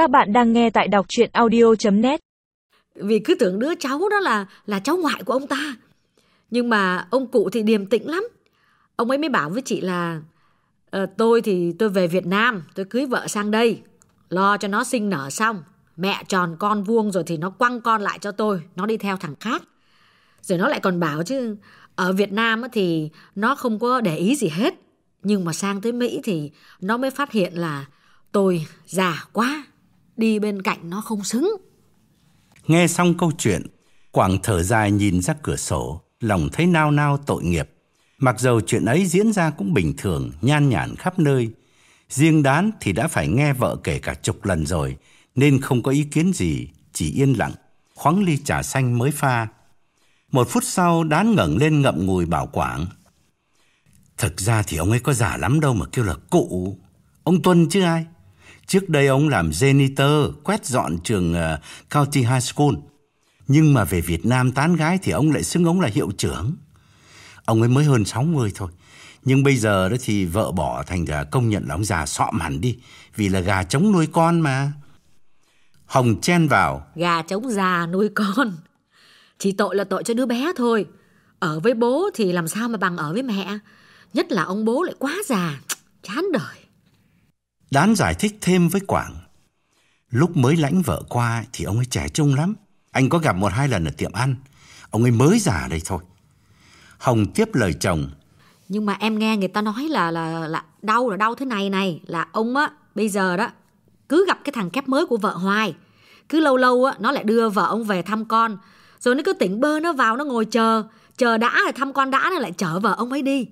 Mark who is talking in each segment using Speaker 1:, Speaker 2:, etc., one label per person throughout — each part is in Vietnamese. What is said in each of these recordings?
Speaker 1: Các bạn đang nghe tại đọc chuyện audio.net
Speaker 2: Vì cứ tưởng đứa cháu đó là là cháu ngoại của ông ta. Nhưng mà ông cụ thì điềm tĩnh lắm. Ông ấy mới bảo với chị là "Ờ, tôi thì tôi về Việt Nam, tôi cưới vợ sang đây. Lo cho nó sinh nở xong. Mẹ tròn con vuông rồi thì nó quăng con lại cho tôi, nó đi theo thằng khác. Rồi nó lại còn bảo chứ ở Việt Nam thì nó không có để ý gì hết. Nhưng mà sang tới Mỹ thì nó mới phát hiện là tôi già quá, đi bên cạnh nó không xứng.
Speaker 3: Nghe xong câu chuyện, Quảng thở dài nhìn ra cửa sổ, lòng thấy nao nao tội nghiệp. Mặc dầu chuyện ấy diễn ra cũng bình thường, nhan nhản khắp nơi. Riêng đán thì đã phải nghe vợ kể cả chục lần rồi, nên không có ý kiến gì, chỉ yên lặng, khoáng ly trà xanh mới pha. Một phút sau, đán ngẩng lên ngậm ngùi bảo Quảng. Thực ra thì ông ấy có giả lắm đâu mà kêu là cụ. Ông Tuân chứ ai? Trước đây ông làm janitor, quét dọn trường uh, County High School. Nhưng mà về Việt Nam tán gái thì ông lại xưng ông là hiệu trưởng. Ông ấy mới hơn 60 thôi. Nhưng bây giờ đó thì vợ bỏ thành ra công nhận là ông già sọm hẳn đi. Vì là gà trống nuôi con mà. Hồng chen vào.
Speaker 2: Gà trống già nuôi con. Chỉ tội là tội cho đứa bé thôi. Ở với bố thì làm sao mà bằng ở với mẹ. Nhất là ông bố lại quá già. Chán đời.
Speaker 3: Đán giải thích thêm với Quảng. Lúc mới lãnh vợ qua thì ông ấy trẻ trung lắm. Anh có gặp một hai lần ở tiệm ăn. Ông ấy mới già đây thôi. Hồng tiếp lời chồng.
Speaker 2: Nhưng mà em nghe người ta nói là là là đau là đau thế này này là ông á bây giờ đó cứ gặp cái thằng kép mới của vợ hoài. Cứ lâu lâu á nó lại đưa vợ ông về thăm con. Rồi nó cứ tỉnh bơ nó vào nó ngồi chờ, chờ đã rồi thăm con đã nó lại chở vợ ông ấy đi.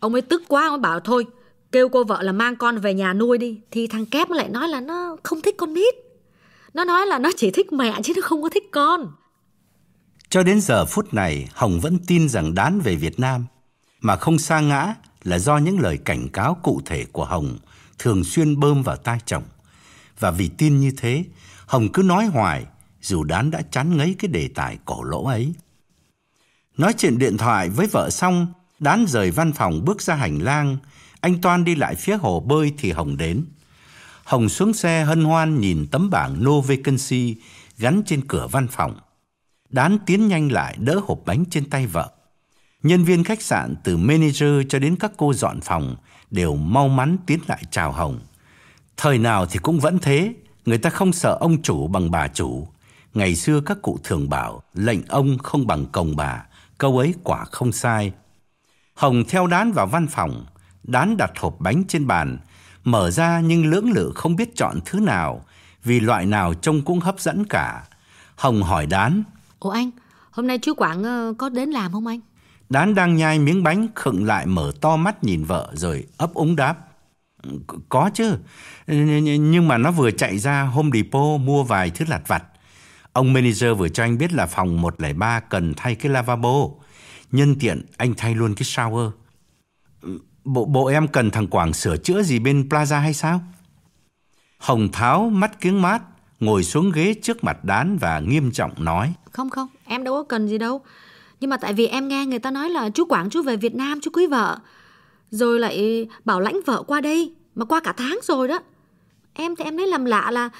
Speaker 2: Ông ấy tức quá ông ấy bảo thôi kêu cô vợ là mang con về nhà nuôi đi thì thằng kép nó lại nói là nó không thích con nít. Nó nói là nó chỉ thích mẹ chứ nó không có thích con.
Speaker 3: Cho đến giờ phút này, Hồng vẫn tin rằng Đán về Việt Nam, mà không sa ngã là do những lời cảnh cáo cụ thể của Hồng thường xuyên bơm vào tai chồng. Và vì tin như thế, Hồng cứ nói hoài, dù Đán đã chán ngấy cái đề tài cổ lỗ ấy. Nói chuyện điện thoại với vợ xong, Đán rời văn phòng bước ra hành lang, anh Toan đi lại phía hồ bơi thì Hồng đến. Hồng xuống xe hân hoan nhìn tấm bảng No Vacancy gắn trên cửa văn phòng. Đán tiến nhanh lại đỡ hộp bánh trên tay vợ. Nhân viên khách sạn từ manager cho đến các cô dọn phòng đều mau mắn tiến lại chào Hồng. Thời nào thì cũng vẫn thế, người ta không sợ ông chủ bằng bà chủ. Ngày xưa các cụ thường bảo lệnh ông không bằng cồng bà, câu ấy quả không sai. Hồng theo đán vào văn phòng, đán đặt hộp bánh trên bàn, mở ra nhưng lưỡng lự không biết chọn thứ nào, vì loại nào trông cũng hấp dẫn cả. Hồng hỏi đán,
Speaker 2: Ủa anh, hôm nay chú Quảng ờ, có đến làm không anh?
Speaker 3: Đán đang nhai miếng bánh khựng lại mở to mắt nhìn vợ rồi ấp úng đáp. Có chứ, nhưng mà nó vừa chạy ra Home Depot mua vài thứ lặt vặt. Ông manager vừa cho anh biết là phòng 103 cần thay cái lavabo. Nhân tiện anh thay luôn cái shower. Bộ, bộ em cần thằng Quảng sửa chữa gì bên Plaza hay sao? Hồng Tháo mắt kiếng mát, ngồi xuống ghế trước mặt đán và nghiêm trọng nói.
Speaker 2: Không không, em đâu có cần gì đâu. Nhưng mà tại vì em nghe người ta nói là chú Quảng chú về Việt Nam chú cưới vợ. Rồi lại bảo lãnh vợ qua đây, mà qua cả tháng rồi đó. Em thì em thấy làm lạ là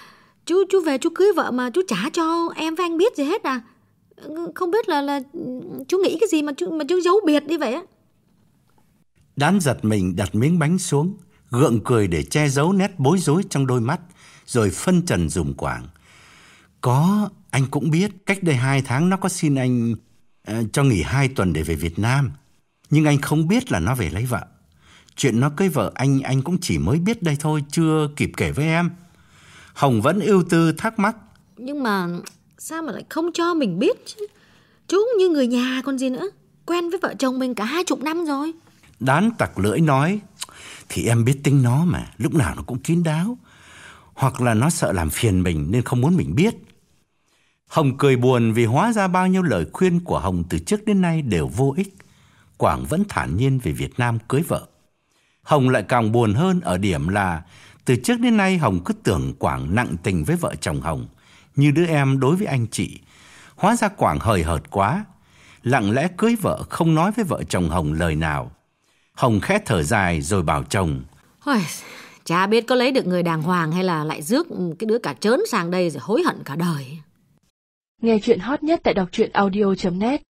Speaker 2: chú chú về chú cưới vợ mà chú trả cho em với anh biết gì hết à. Không biết là là chú nghĩ cái gì mà chú mà chú giấu biệt đi vậy á.
Speaker 3: Đán giật mình đặt miếng bánh xuống, gượng cười để che giấu nét bối rối trong đôi mắt, rồi phân trần dùng quảng. Có, anh cũng biết, cách đây hai tháng nó có xin anh uh, cho nghỉ hai tuần để về Việt Nam. Nhưng anh không biết là nó về lấy vợ. Chuyện nó cưới vợ anh anh cũng chỉ mới biết đây thôi, chưa kịp kể với em. Hồng vẫn ưu tư thắc mắc.
Speaker 2: Nhưng mà sao mà lại không cho mình biết chứ? Chú cũng như người nhà còn gì nữa. Quen với vợ chồng mình cả hai chục năm rồi.
Speaker 3: Đán tặc lưỡi nói, thì em biết tính nó mà, lúc nào nó cũng kín đáo. Hoặc là nó sợ làm phiền mình nên không muốn mình biết. Hồng cười buồn vì hóa ra bao nhiêu lời khuyên của Hồng từ trước đến nay đều vô ích. Quảng vẫn thản nhiên về Việt Nam cưới vợ. Hồng lại càng buồn hơn ở điểm là từ trước đến nay Hồng cứ tưởng Quảng nặng tình với vợ chồng Hồng, như đứa em đối với anh chị. Hóa ra Quảng hời hợt quá, lặng lẽ cưới vợ không nói với vợ chồng Hồng lời nào. Hồng khẽ thở dài rồi bảo chồng.
Speaker 2: Ôi, Chả biết có lấy được người đàng hoàng hay là lại rước cái đứa cả trớn sang đây rồi hối hận cả đời.
Speaker 4: Nghe chuyện hot nhất tại đọc truyện audio.net